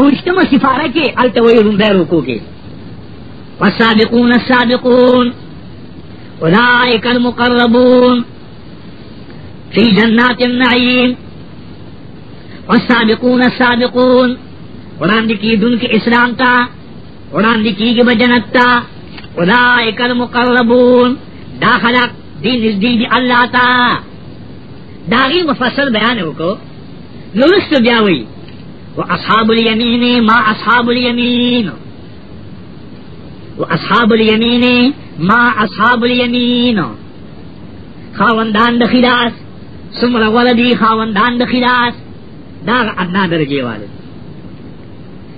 اوشتم سفارہ کے التوئی روم روکو کے والسابقون السابقون اولائک المقربون فی جنات النعیم والسابقون السابقون قرآن دکی دن کے اسلام تا قرآن دکی کے بجنت تا اولائک المقربون دا خلق دین از دین دی اللہ تا داغی مفصل بیانے ہوکو نرست بیاوئی و اصحاب الیمین ما اصحاب الیمین و اصحاب الیمین ما اصحاب الیمین خاوندان د خلاص سمر ولدی خاوندان د خلاص دا ادنا درجه والے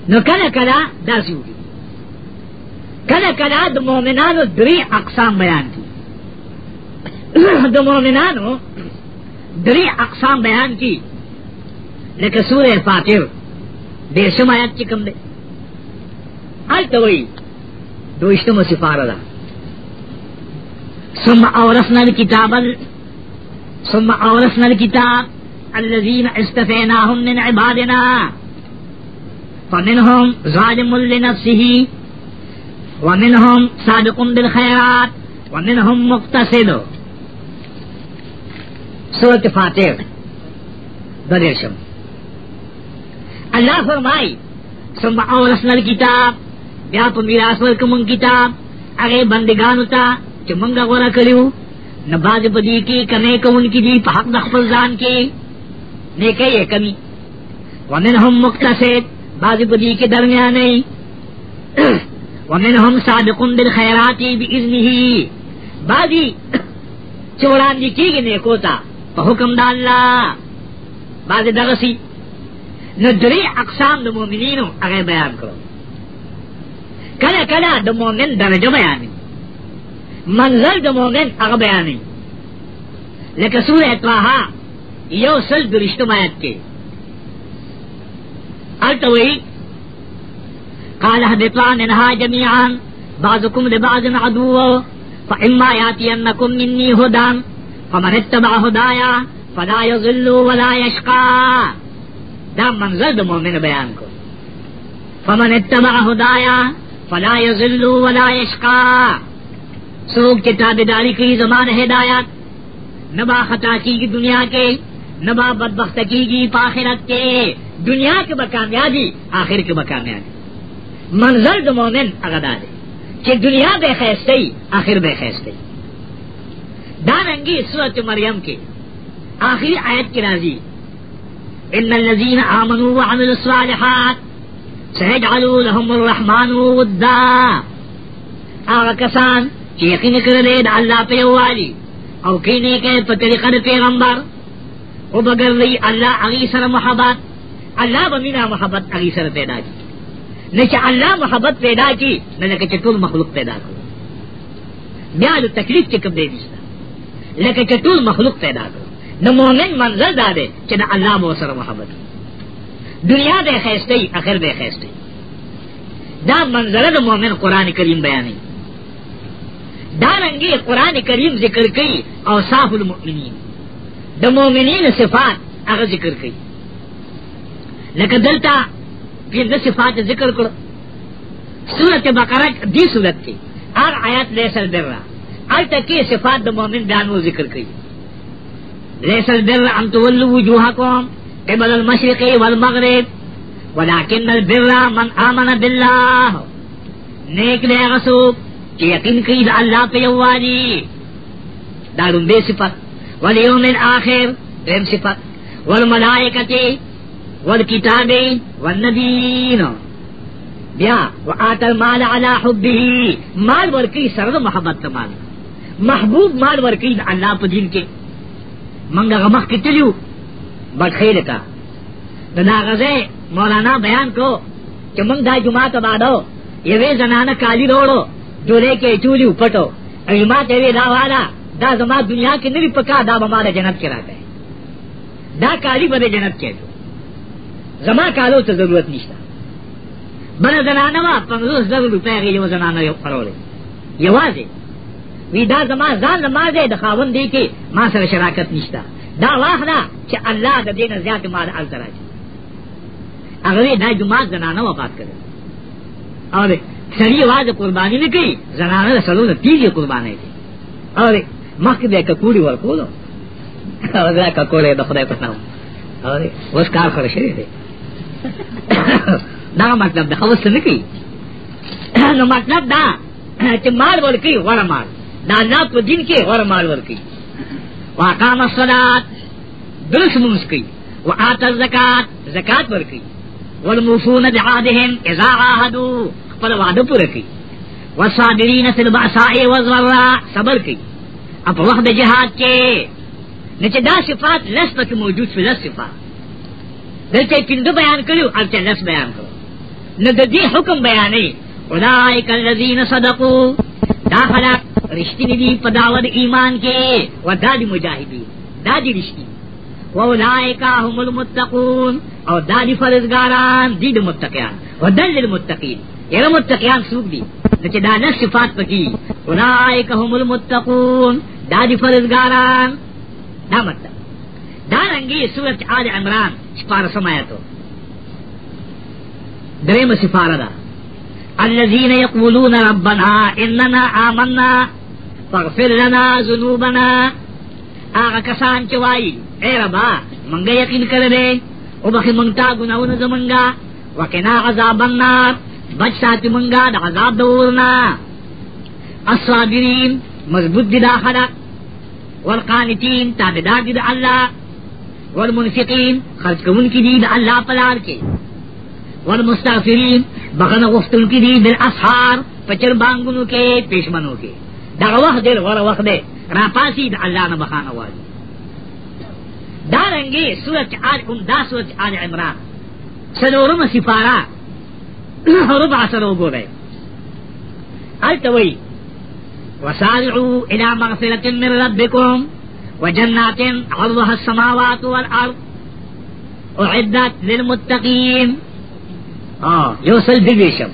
نو کله کله دا سوږي کله کله د مؤمنانو درې اقسام بیان دي د مؤمنانو درې اقسام بیان کی لکه سورہ فاتر بے شم آیات چکم دے آل توئی دوشتم سفارہ دا سم اورسنا الكتاب سم اورسنا الكتاب الذين استفیناهم من عبادنا فمنهم ظالم لنفسه ومنهم سابق بالخيرات ومنهم مقتصد سورة فاتح درشم اللہ فرمائی سم اورسنل کتاب یا پا میراس ورکمون کتاب اگے بندگانو تا چو منگا غورا کریو نباز پا دی کی کمے کون کی دی پا حق دخفل زان کی نیکے یہ کمی ومنہم مقتصد باز پا دی کی درمیانی ومنہم صادقن بالخیراتی بی اذنہی بازی چوران دی کی گی نیکوتا پا حکم دا اللہ باز دغسی نو دری اقسام د مؤمنینو هغه بیان کړو کله کله د مؤمن درجه بياني منزل د مؤمن هغه بیان لکه سوره طه یو سل درشتم آیت کې التوی قال اهبطا منها جميعا بعضكم لبعض عدو فإما ياتينكم مني هدى فمن اتبع هدايا فلا يضل ولا يشقى دا منظر د مؤمن بیان کو فمن اتبع هدایا فلا یذل ولا یشقا سو کتاب داری کی زمان ہدایت نبا خطا کی گی دنیا کے نبا بدبخت کی گی پاخرت کے دنیا کے بکامیابی آخر کے بکامیابی منظر د مومن اغدا دے کہ دنیا بے خیستے آخر بے خیستے داننگی سورت مریم کے آخری آیت کی راضی ان الذين امنوا وعملوا الصالحات سيجعلوا لهم الرحمن ودا هغه کسان چې الله او كيني کې په طریقه د پیغمبر او بغیر لري الله هغه سره محبت الله بمینا محبت هغه محبات پیدا کی نه الله محبت پیدا کی نه لکه چې مخلوق پیدا کړ بیا د تکلیف چې کوم لکه مخلوق پیدا کړ نو مومن منزل دا دے چې دا الله مو سره محبت دنیا دے خیستے اخر دے خیستے دا منزل دا مومن قرآن کریم بیانی دارنگی قرآن کریم ذکر کئی اوصاف المؤمنین دا مومنین صفات اگر ذکر کئی لکه دلتا پھر صفات ذکر کرو سورت بقرہ دی صورت تھی ہر آیات لے سر در رہا التکی صفات دا مومن دانو ذکر کئی ليس البر أن تولوا وجوهكم قبل المشرق والمغرب ولكن البر من آمن بالله نیک دے غسوب کہ یقین کی دا اللہ پہ یوانی دارن بے صفت والیوم الآخر دیم صفت والملائکتی والکتابی والنبین بیا وآت المال علی حبی مال ورکی سرد محبت تمال محبوب مال ورکی دا اللہ پہ دین کے منگا مخ کی تلیو بدخیل کا دا ناغذے مولانا بیان کو کہ منگ دا جماعت بادو یوی زنانا کالی روڑو دولے کے چولی اپٹو ایمات ایوی دا والا دا زما دنیا کی نری پکا دا بمارا جنت کے راتے دا کالی بده جنت کے دو زما کالو تا ضرورت نشتا بنا زنانا وا پنزوز ضرور روپے غیلی و زنانا یو قرولے یوازی وی دا زما ځان نمازې د خاون دی کې ما سره شراکت نشته دا واخلا چې الله د دې نه زیات مال ال تراځي هغه دا جمعه زنانه وفات کړي او سړي واځ قرباني نه کوي زنانه سلو نه تیږي قرباني کوي او مخکې د ککوړي ورکولو او دا ککوړې د خدای په نام او اوس کار خره شي دی دا مطلب د خلاص نه کوي نو مطلب دا چې مال ورکړي ورمال دا اللہ پا دین کے غور مال ورکی واقام الصلاة درس منس کی وآتا الزکاة زکاة ورکی والموفون بعادهم اذا عاہدو خپل وعدو پورکی والصابرین فی البعصائی وزورا صبر کی اپ وقت جہاد کے نچے دا صفات لس پک موجود فی لس صفات دلچے پندو بیان کرو ارچے لس بیان کرو نددی حکم بیانی اولائک الذین صدقو دا خلاق رشتنی دی پا دعوت ایمان کے و دا دی مجاہدی دا دی رشتی و اولائکا هم المتقون او دا دی فرزگاران دی دی متقیان و دل دی متقین یہ متقیان سوک دی لیکن دا نس صفات پکی اولائکا هم المتقون دا دی فرزگاران دا مطلب دا رنگی سورت آل عمران شپارسم آیا تو درم سفارہ دا الذين يقولون ربنا اننا آمنا فاغفر لنا ذنوبنا آغا کسان چوائی اے ربا منگا یقین کردے او بخی منگتا گناون زمنگا وکنا عذاب النار بچ ساتی منگا دا عذاب دورنا الصابرین مضبوط دی دا خلق والقانتین تابدار دی دا اللہ والمنفقین خرج کون کی دی دا اللہ پلار کے والمستغفرین بخنه غفتن کی دی بل اسحار پچل بانګونو کې پېشمنو کے دا وقت دیر ور وقت دے را پاسی دا اللہ نه بخانه وایي دا رنګي آل ام دا سورۃ آج عمران سنورم سفارا ربع سنو ګورې التوي وسارعوا الى مغفرة من ربكم وجنات عرضها السماوات والارض اعدت للمتقین ها یو سل دیشم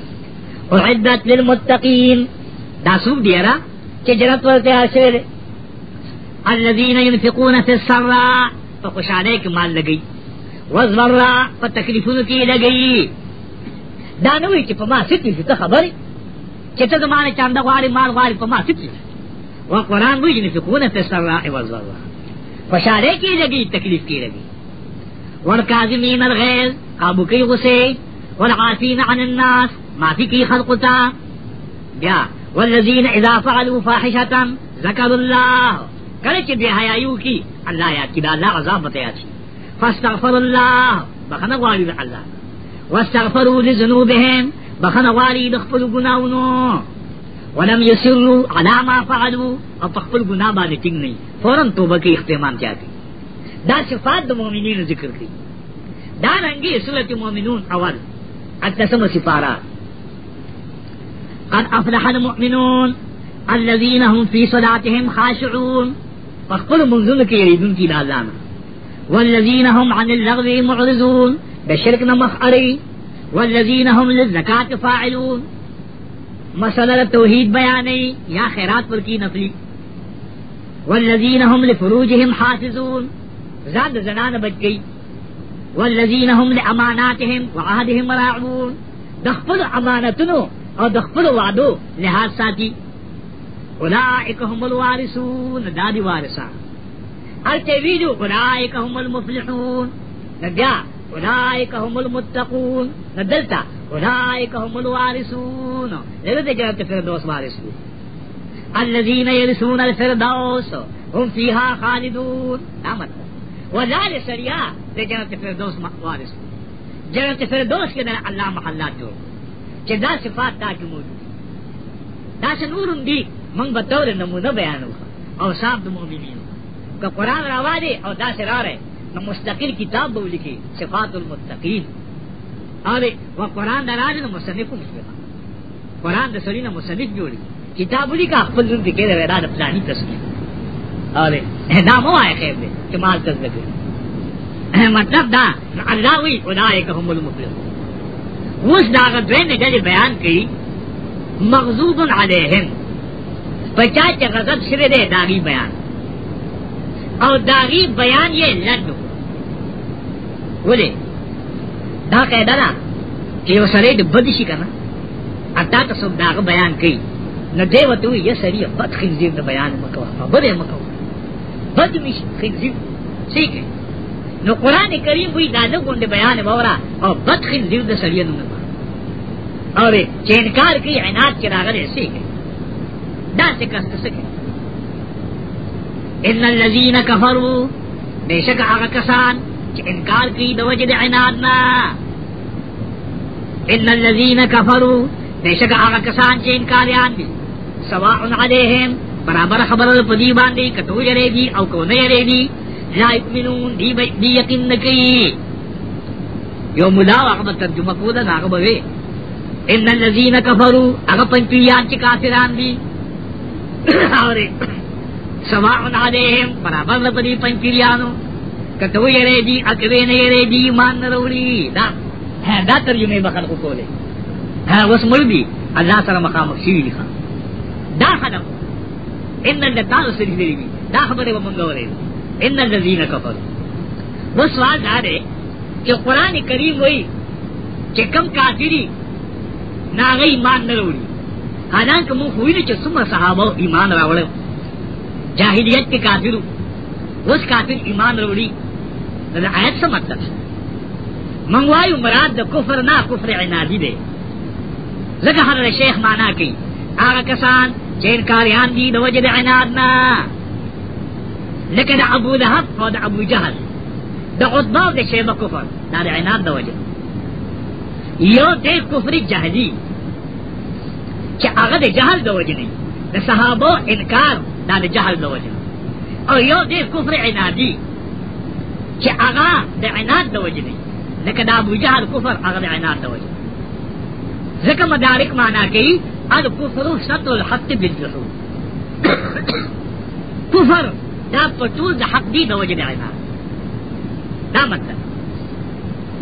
اعدت للمتقین دا سوق دی را چې جنت ورته حاصل الذين ينفقون في السراء فخوشاله کې مال لګي وزرا په تکلیفونو کې لګي دا نوې چې په ما ستې څه خبرې چې ته زمانه چاند غواړي مال غواړي په ما ستې و قرآن وی ينفقون في السراء وزرا خوشاله کې لګي تکلیف کې لګي ورکاظمین الغیظ قابو کې غصه والعافين عن الناس ما فيكي خلق تا والذين اذا فعلوا فاحشة ذكروا الله کله چې بیا حیايو الله یا کی دا الله عذاب بطياتي فاستغفروا الله بخنا والي بحلا واستغفروا لذنوبهم بخنا والي بخفلوا قناونو ولم يسروا على ما فعلوا او خپل ګناه فورا توبكي اختمام جاتي دا صفات دا مؤمنين ذكر کړي دا رنګي صلت مؤمنون اول اتسم سفارا قد افلح المؤمنون الذين هم في صلاتهم خاشعون فقل منزل کی ریدن کی نازانا والذین هم عن اللغو معرضون بشرک نمخ اری والذین هم للزکاة فاعلون مسئلہ التوحيد بیانی یا خیرات پر کی نفلی والذین هم لفروجهم حافظون زاد زنان بچ گئی والذین هم لاماناتهم وعهدهم راعون دخفل امانتنو او دخفل وعدو لحاظ ساتي أولئك هم الوارثون دادی وارثان ارتے ویجو أولئك هم المفلحون نبیا أولئك هم المتقون ندلتا أولئك هم الوارثون لگو تے جنت فردوس وارث الذین يرثون الفردوس هم فيها خالدون نامت وزال سریا دے جنت فردوس وارث جنت فردوس کے در اللہ محلات جو کہ دا صفات دا کی موجود دا سنورم دی منگ بطور نمونہ بیانو او صاحب دو مومنین کہ قرآن روا دے او دا سرار ہے نو مستقل کتاب بولی کی صفات المتقین اور وہ قرآن دراز نو مصنف مسلمان قرآن دا سرین مصنف جوڑی کتاب بولی کا خپل نم دکھے دا ویداد پلانی تصویر اور دا مو آئے خیر دے کہ مال تز لگے مطلب دا اللہ وی اولائک هم المفلحون وس دا غدوین نے جلی بیان کی مغضوب علیہم پچا چ غضب شری دے داغی بیان اور داغی بیان یہ لڈو بولے دا قاعدہ نا کہ وہ سرے دے بدشی کنا اتا ته سب داغ بیان کی نو دیو تو یہ سری بد خنزیر دا بیان مکوا بده مکوا بد مش خنزیر ٹھیک ہے نو قرآن کریم ہوئی دادا گنڈے بیان بورا اور بد خنزیر دا سڑی نما اور چینکار کی عناد چراغ ایسے ہے دا سے کس سکے ان الذین کفروا بے شک آغا کسان چ انکار کی دو وجد عناد نا ان الذین کفروا بے شک آغا کسان چ انکاریان دی سواء علیہم برابر خبر پدی باندې کټو یریږي او کو نه یریږي لا یؤمنون دی دی یقین نکي یو مولا هغه ترجمه کوله هغه به ان الذين كفروا هغه پنځیان چې کافران دي اوره سواء علیهم برابر پدی پنځیانو کټو یریږي اکوي نه یریږي ایمان وروړي دا دا ترجمه به خلکو کوله ها وس مړ دي الله سره مخامخ شي دا خلکو ان الذين سجدي دا خبره ومنګ ولې ان الذين كفروا و سوال دا دی چې قران کریم وایي چې کم کافری ناغه ایمان نه وروړي حالان که موږ ویل چې څومره صحابه ایمان راوړل جاهلیت کې کافرو اوس کافر ایمان وروړي دا آیت څه مطلب منګ وایو مراد د کفر نه کفر عنادی دی لکه هر شیخ معنا کوي هغه کسان چیر کاریان دی دو وجد عنادنا لکه دا ابو لحب و دا ابو جهل دا عطباو دا شیبه کفر دا دا عناد دا وجد یو تے کفر جهلی چې هغه د جهل دا وجه دا صحابو انکار دا دا جهل دا وجد او یو د کفر عنادي چې هغه د عناد دا وجه دی لکه د ابو جهل کفر هغه د عناد دا وجد ځکه مدارک معنا کوي ال کفر شطر الحق بالجحود كفر دا پټول د حق دی د وجه نه عینا دا مطلب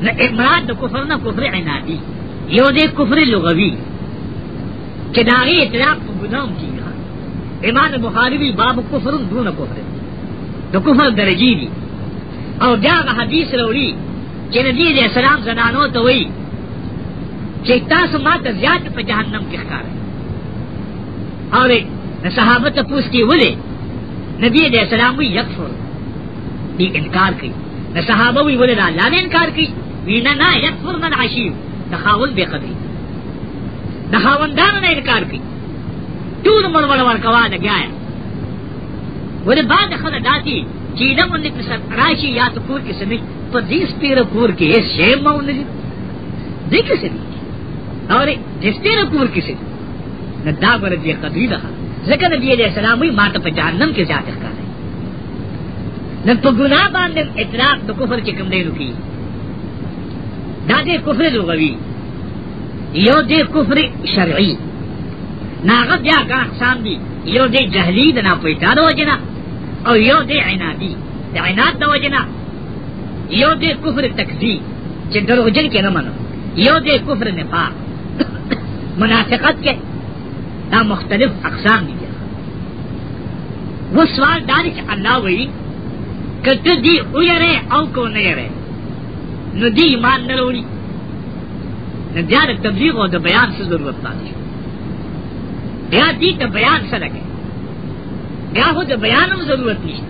نه امراد د کفر نه کفر عنادي یو دې کفر لغوي چې دا غي اطلاق په ګناهم کې امام بخاری باب كفر دون كفر د کفر درجی دی او دا حدیث وروړي چې نبی دې سلام زنانو ته وایي چې تاسو ما ته زیات په جهنم کې ښکار اوی صحابه ته پوښتنه ولې نبی دې سلام وی یکفر دې انکار کوي نه صحابه وی ولې الله نه انکار کوي وینا نه یکفر من عشیو تخاول به قدرې د خاوندان نه انکار کوي ټول مړ مړ ور کوا نه غیا ولې بعد خلک داتي چې دا مونږ په سر راشي یا تو کور کې سمې په دې سپیره کور کې شی مونږ نه دي دې کې سمې اور جستے نہ کور کسی نہ دا گور دی قدری دہا لیکن نبی علیہ السلام وی مات پہ جہنم کے ذات کا ہے نہ تو گناہ باندے اطراف تو کفر کے کم دے رکی دا دے کفر لغوی یو دے کفر شرعی ناغت یا کا اقسام دی یو دے جہلی دنا پیٹا دو جنا او یو دے عنادی دا عناد دو جنا یو دے کفر تکذیب چې دروغجن کې نه منو یو دے کفر نفاق منافقت کے دا مختلف اقسام دی وہ سوال داری کہ اللہ وی کہ تو دی اویرے او کو نیرے نو دی ایمان نروڑی نو دیا دا تبلیغ و دا بیان سے ضرورت پاتی دیا دی تا بیان سے لگے دیا ہو دا بیانم ضرورت نہیں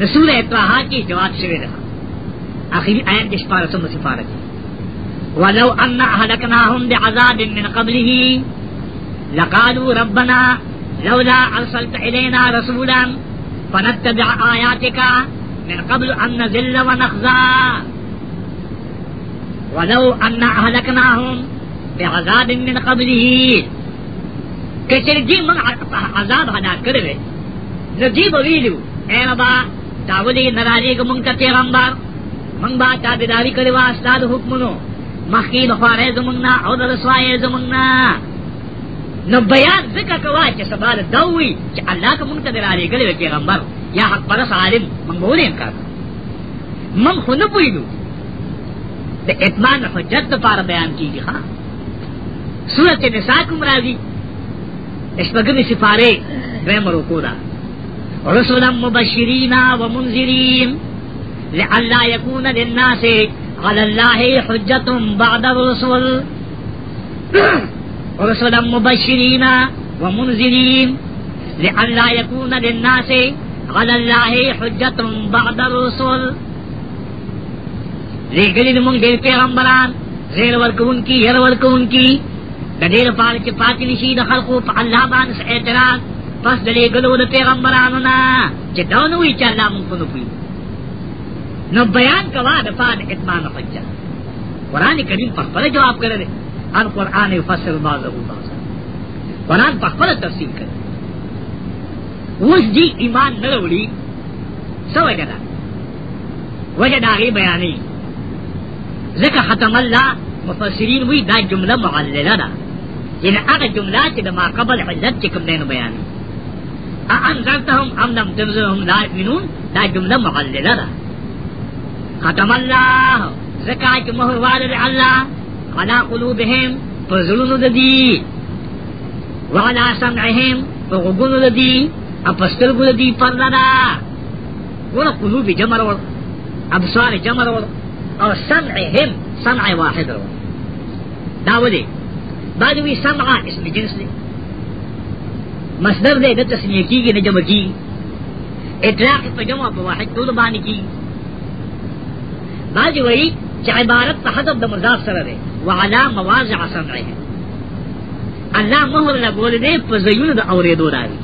نسور اتواہا کی جواب شوئے رہا آخری آیت دشپارتوں میں سفارت ہے ولو أن أهلكناهم بعذاب من قبله لقالوا ربنا لولا أرسلت إلينا رسولا فنتبع آياتك من قبل أن نذل ونخزى ولو أن أهلكناهم بعذاب من قبله كشرجي من عذاب هذا کروے نجيب ويلو اي ربا تاولی نراليك منك منگ تا با تابداري کروا استاد حكمنو مخی دخوارے زمنگنا او دلسوائے زمنگنا نو بیان ذکر کوا چې سبا د دوی چې الله کا مونږ ته درالې غلې پیغمبر یا حق پر عالم مونږ ولې انکار مونږ خو نه پویلو د اتمان حجت لپاره بیان کیږي ها سورته نساء کوم راځي اسمګنی سفاره رحم ورکو دا رسولا مبشرین و منذرین لعل یکون للناس علی اللہ حجت بعد الرسل رسلا مبشرین ومنذرین لئلا یکون للناس علی اللہ حجت بعد الرسل لیکن دې مونږ ډېر پیغمبران غیر ورکون کی هر ورکون کی د دې لپاره چې پاتې نشي د خلقو په الله باندې اعتراض پس د دې ګلو د پیغمبرانو نه چې دا نو وی چې الله مونږ نه پوي نو بیان کوا دفان اتمان حجہ قرآن کریم پخبر جواب کرے ان قرآن فصل بازو بازا قرآن پخبر تفصیل کرے اس دی ایمان نروڑی سو وجدہ وجدہ غی بیانی ذکر ختم اللہ مفسرین وی دا جملہ معللہ دا یعنی اگر جملہ چی دا ما قبل حلت چی کم دینو بیانی اَنْزَرْتَهُمْ أَمْ لَمْ تَنْزِرْهُمْ لَا يُؤْمِنُونَ دا جملہ معللہ دا ختم الله زکا چې مهر والد الله على قلوبهم فزلون ددي وعلى سمعهم فغبون ددي اپستر ګل دی پردا ور قلوب جمر ور ابصار جمر ور او سمعهم سمع واحد ور دا ودی بعد وی سمع اسم جنس دی مصدر دې د تسنیه کیږي نه جمع کیږي اطلاق په جمع په واحد ټول باندې کیږي بعض وی چې عبارت په حذف د مضاف سره ده وعلى مواضع سمعه الله مهر نه بول دي په زيون د اورېدو راغي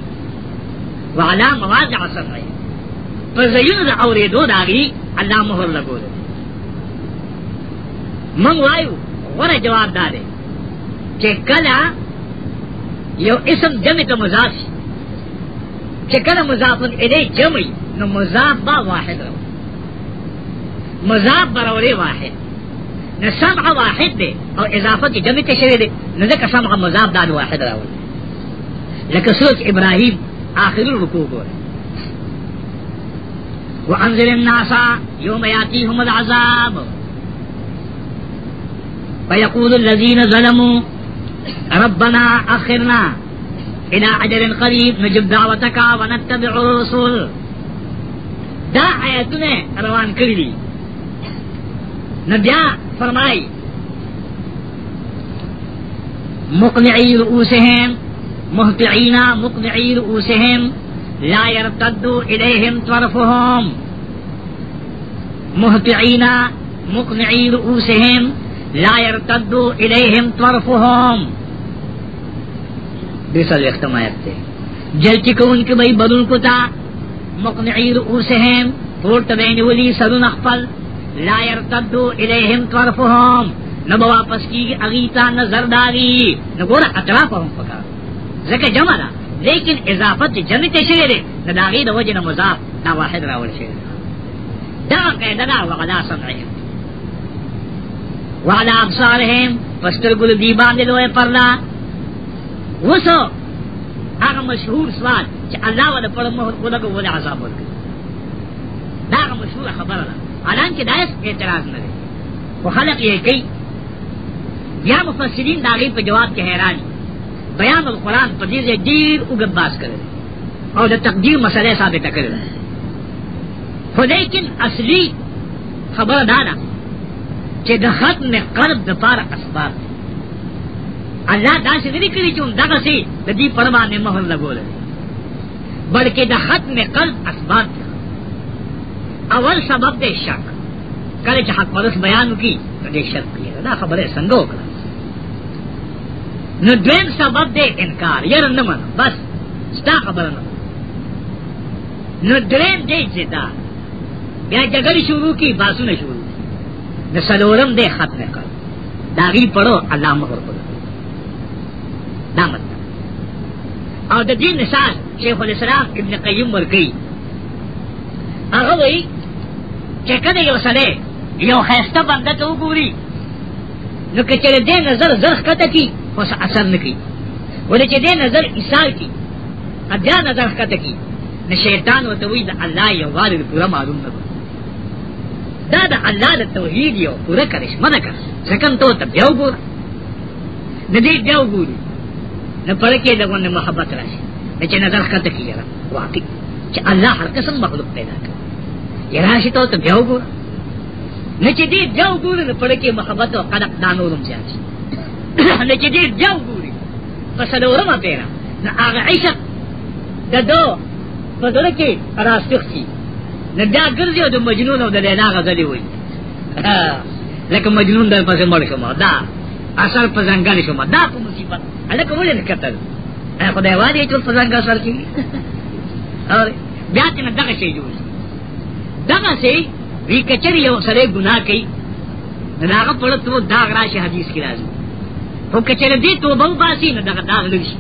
وعلى مواضع سمعه په زيون د اورېدو راغي الله مهر نه بول من وایو غره جواب داده چې کله یو اسم جمع ته مضاف چې کله مضاف الیه جمع نو مضاف با واحد راو مذاب برورے واحد نہ سمع واحد دے اور اضافہ کی جمع تشریح دے نہ ذکر سمع مضاف دان واحد راول لیکن سوچ ابراہیم آخر رکو گو رہے وانزل الناس یوم یاتیہم العذاب فیقول الذین ظلموا ربنا اخرنا الى عجل قریب نجب دعوتکا ونتبع الرسول دا آیتنے روان کردی نو بیا فرمائی مقنعی رؤوسهم محتعین مقنعی رؤوسهم لا يرتد الیہم طرفهم محتعین مقنعی رؤوسهم لا يرتد الیہم طرفهم دیسل اختم آیت تے جلچی کو ان کے بھئی بدل کو تا مقنعی رؤوسهم پورت بین ولی سرن اخفل لا يرتدو الیہم طرفهم نبا واپس کی اغیتا نظر داری نگورا اطراف ہم پکا زکر جمع دا لیکن اضافت جمع تشوی دے نداغی دا وجن مضاف دا واحد راول شوی دا قیدنا وغدا سمعهم وعلا ابصارهم پستر گل دی باندے لوئے پرلا وسو هغه مشهور سوال چې الله ولا پړم هو دغه ولا عذاب ورکړي دا مشهور خبره ده حالان کې دایس اعتراض نه و خلق یې کوي یا مفسرین دا غي په جواب کې حیران بیان القرآن په دې ځای ډیر وګباس کړل او د تقدیر مسله ثابت کړل خو لیکن اصلي خبر دا ده چې د ختم قلب د پار اسباب الله دا څه دې کړی چې دغه سي د دې پروا نه مهر لګول بلکې د ختم قلب اسباب اول سبب دے شک کله چې حق پرس بیان کی دې شک کیږي دا خبره څنګه وکړه نو دویم سبب دے انکار یره نه منو بس ستا خبره نه نو دریم دې چې دا بیا جګړه شروع کی باسونه شروع نو سلورم دې ختم کړ داغي پړو الله مغر پړو دا مطلب او د دې مثال شیخ الاسلام ابن قیم ورکی هغه وایي چې کله یو سړی یو خیسته بنده ته وګوري نو که چېرې دې نظر زر کته کی خو اثر نه کی ولې چې دې نظر ایثار کی ادا نظر کته کی نو شیطان وته وی د الله یو غالي پورا معلوم نه دا د الله د توحید یو پورا کرشمه ده کړ ځکه ته ته بیا وګور نه دې بیا وګوري نه پړکې دغه محبت راشي چې نظر کته کی را واقع چې الله هر قسم مخلوق پیدا کړ یہ راشتو تو بیو گو نچے دی بیو گو رہے پڑھ کے محبت و قدق دانورم زیادہ نچے دی بیو گو رہے فسلورم پیرا نا آغا عشق دا دو فضلکی راستخ سی نا دا گرزی و دا مجنون و دا لینا غزلی ہوئی لکه مجنون در پسې مړ شوم دا اصل په ځنګل شوم دا په مصیبت الکه ولې نه کتل خدای وادي چې په ځنګل سر کې بیا ته نه دغه شی جوړ دغه سي وی کچر یو سره ګناه کوي داغه په لته داغ راشي حدیث کې راځي او کچر دې توبه وباسي نه دغه داغ لږي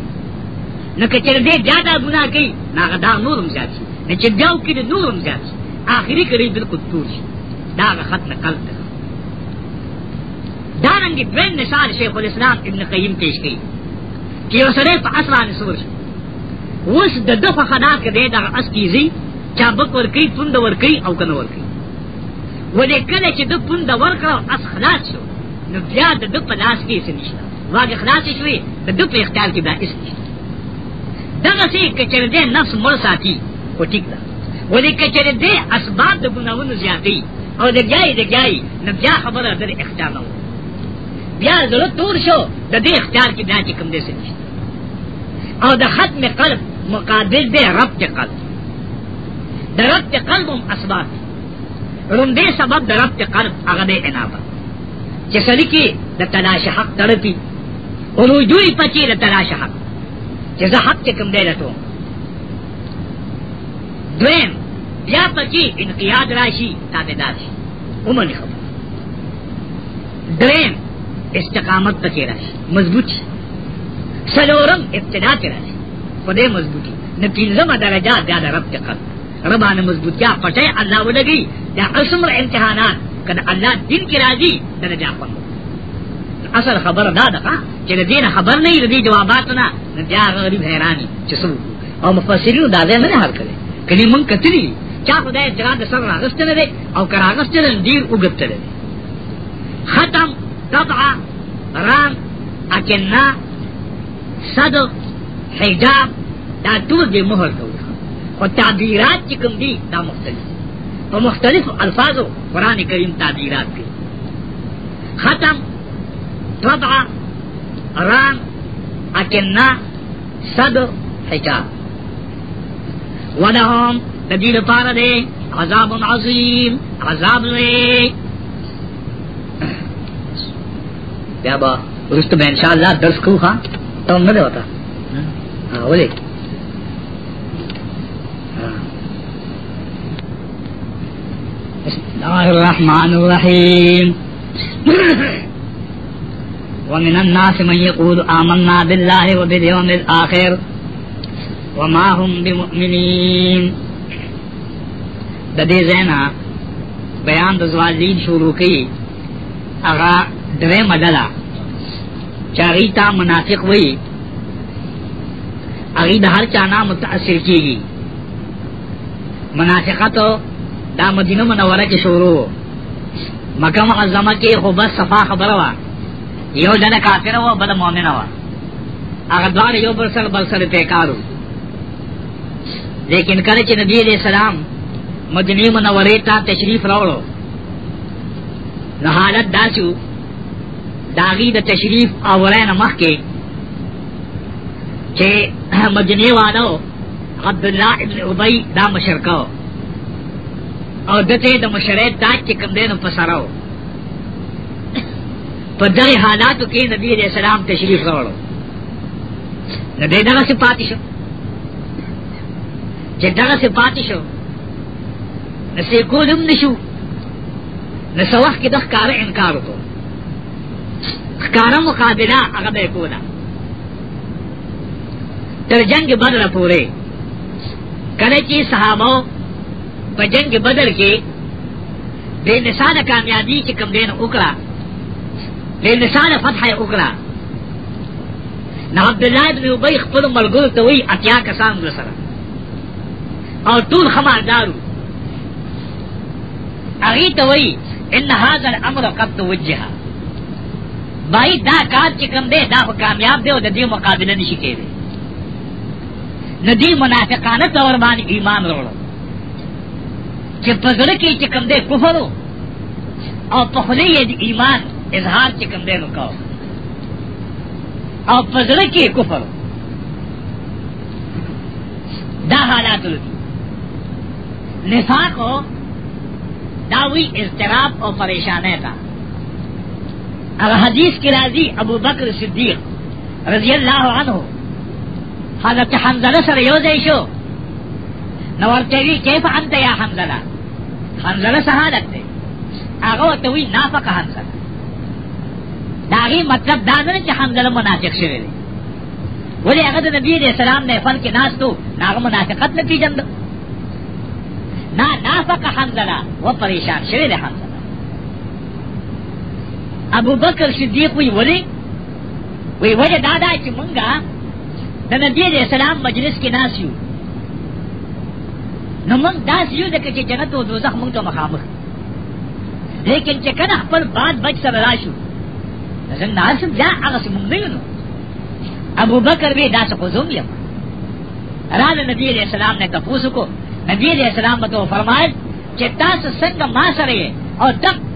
نو کچر دې زیاده ګناه کوي نه داغ نورم زیات شي نه چې داو کې نورم زیات شي آخري کې بالکل تور شي داغ ختم قلب ده دارنګ دوین نثار شیخ الاسلام ابن قیم پیش کړي چې یو سره په اصله نسور شي اوس د دغه خنا کې دغه اسکیزي چابک ورکی پوند ورکی او کنه ورکی ولې کله چې د پوند ورکړه اس خلاص شو نو بیا د په لاس کې څه نشته واګه خلاص شوې د په اختیار کې بیا هیڅ نشته دغه سي کچره دې نفس مړ ساتي خو ټیک ده ولې کچره دې اسباب د ګناوونو زیاتې او د جای د جای نو بیا خبره در اختیار نه بیا زړه تور شو د دې اختیار کې بیا کوم دې څه نشته او د ختم قلب مقابل دې رب کې قلب دربت قلبم اسباب رندے سبب دربت قلب اغد انابت چسلی کی دا تلاش حق تڑپی رجوعی پچی دا تلاش حق چیزا حق چکم دے لٹو دویم یا پچی انقیاد راشی تابدار شی امن خبر دویم استقامت پچی راشی مضبوط شی سلورم ابتدا چی راشی خدے مضبوطی نپیلزم درجات زیادہ رب چکم ربان مضبوط کیا پٹے اللہ وہ لگی یا قسم امتحانات کد اللہ دین کی راضی کد بیا پن اصل خبر دا دقا چې دین خبر نه ردی جوابات نه بیا غریب حیرانی چې سم او مفسرین دا نه هر کړي کلی مون کتلی چا خدای جراد سر راغست نه دی او کرا راغست نه دیر وګت دی ختم قطع ران اکنا صدق حجاب دا ټول دې مهر کوي تعبیرات چکم دی دا مختلف تو مختلف الفاظو قرآن کریم تعبیرات کی ختم طبع رام اکننا صد حجاب ولہم تدیل پارا دے عذاب عظیم عذاب لے بیابا رسط رست میں انشاءاللہ درس کھو خواہ تو ہم نہ دے ہوتا ہاں آه، ولی الله الرحمن الرحيم ومن الناس من يقول آمنا بالله وباليوم الآخر وما هم بمؤمنين د دې زینا بیان د زوالین شروع کی هغه درې مدلا چاریتا منافق وی هغه د هر چا نه متاثر کیږي منافقت دا مدینه منوره کې شروع مکه معظمه کې خو بس صفا خبره وا یو ډله کافر و بل مؤمن و هغه دوار یو بل سره بل سره پیکارو لیکن کله چې نبی علیہ السلام مدینه منوره ته تشریف راوړو نه حالت داسو داغی د دا تشریف اورین مخ کې چې مدینه وانو عبد الله ابن ابي دا مشرکاو او دته د مشرید دا چې کوم دینم فسراو په دغه حالاتو کې نبی علیہ السلام تشریف راوړو د دې دغه صفات شو چې دغه صفات شو نسې کولم نشو نسوخ کې د ښکار انکار وکړو ښکارا مقابله هغه به کوله تر جنگ بدر پورې کله چې صحابه په جنگ بدر کې بے نثال کامیابی چې کم دین وکړه بے نثال فتح وکړه نو عبد الله بن ابي خپل ملګرو ته وی اتیا کسان سره او ټول خبردارو هغه ته وی ان هاذا الامر قد توجه بھائی دا کار چې کم دی دا کامیاب دی او د دې مقابله نشي کېږي ندی منافقانه تور باندې ایمان وروړو کہ پزر کی چکم دے کفرو اور پخلے یہ ایمان اظہار چکم دے رکاو اور پزر کی کفرو دا حالات لگی نفاق ہو داوی اضطراب اور پریشان تھا اور حدیث کی راضی ابو بکر صدیق رضی اللہ عنہ حضرت حمزلہ سر یوزے شو نورتوی کیف انت یا حمزلہ حنزلہ سہالت دے آگا تو وی نافق حنزلہ داغی مطلب دانو نے کہ حنزلہ منافق شوئے دے ولی اگر نبی علیہ السلام نے فن کے ناس تو ناغ منافقت نے پی جند نا نافق حنزلہ وہ پریشان شوئے دے حنزلہ ابو بکر صدیق وی ولی وی وجہ دادا چی منگا نبی علیہ السلام مجلس کے ناسیو نو موږ دا سيو د کې جنت او دوزخ موږ ته مخامخ لیکن چې کله خپل باد بچ سره راشو څنګه ناس بیا هغه موږ نه ابو بکر به داسه کوزوم یم رال نبی علیہ السلام نے تفوس کو نبی علیہ السلام نے تو فرمایا چې تاسو څنګه ما سره او دک